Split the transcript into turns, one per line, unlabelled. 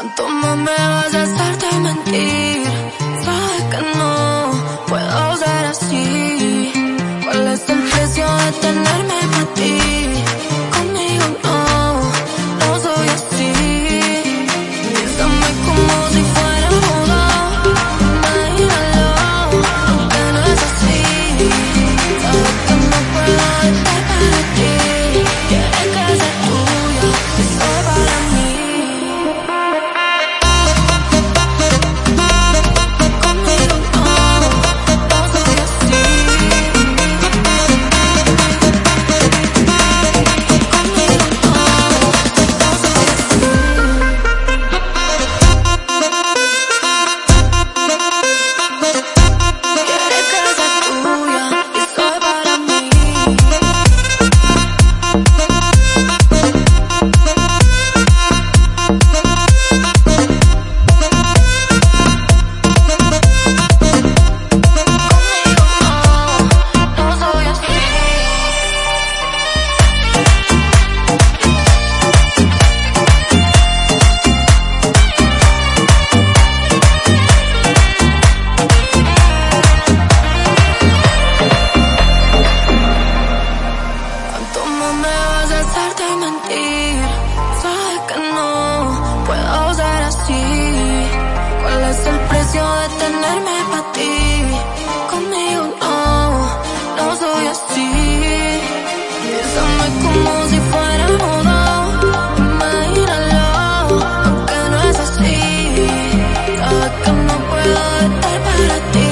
¿Cuánto más me vas a hacerte mentir? Sabes que no puedo ser así. ¿Cuál es el precio de tenerme? mentir, sabes que no puedo ser así. ¿Cuál es el precio de tenerme para ti? Conmigo no, no soy así. Piénsame como si fuera mudo, imagínalo, aunque no es así. Sabes que no puedo estar para ti.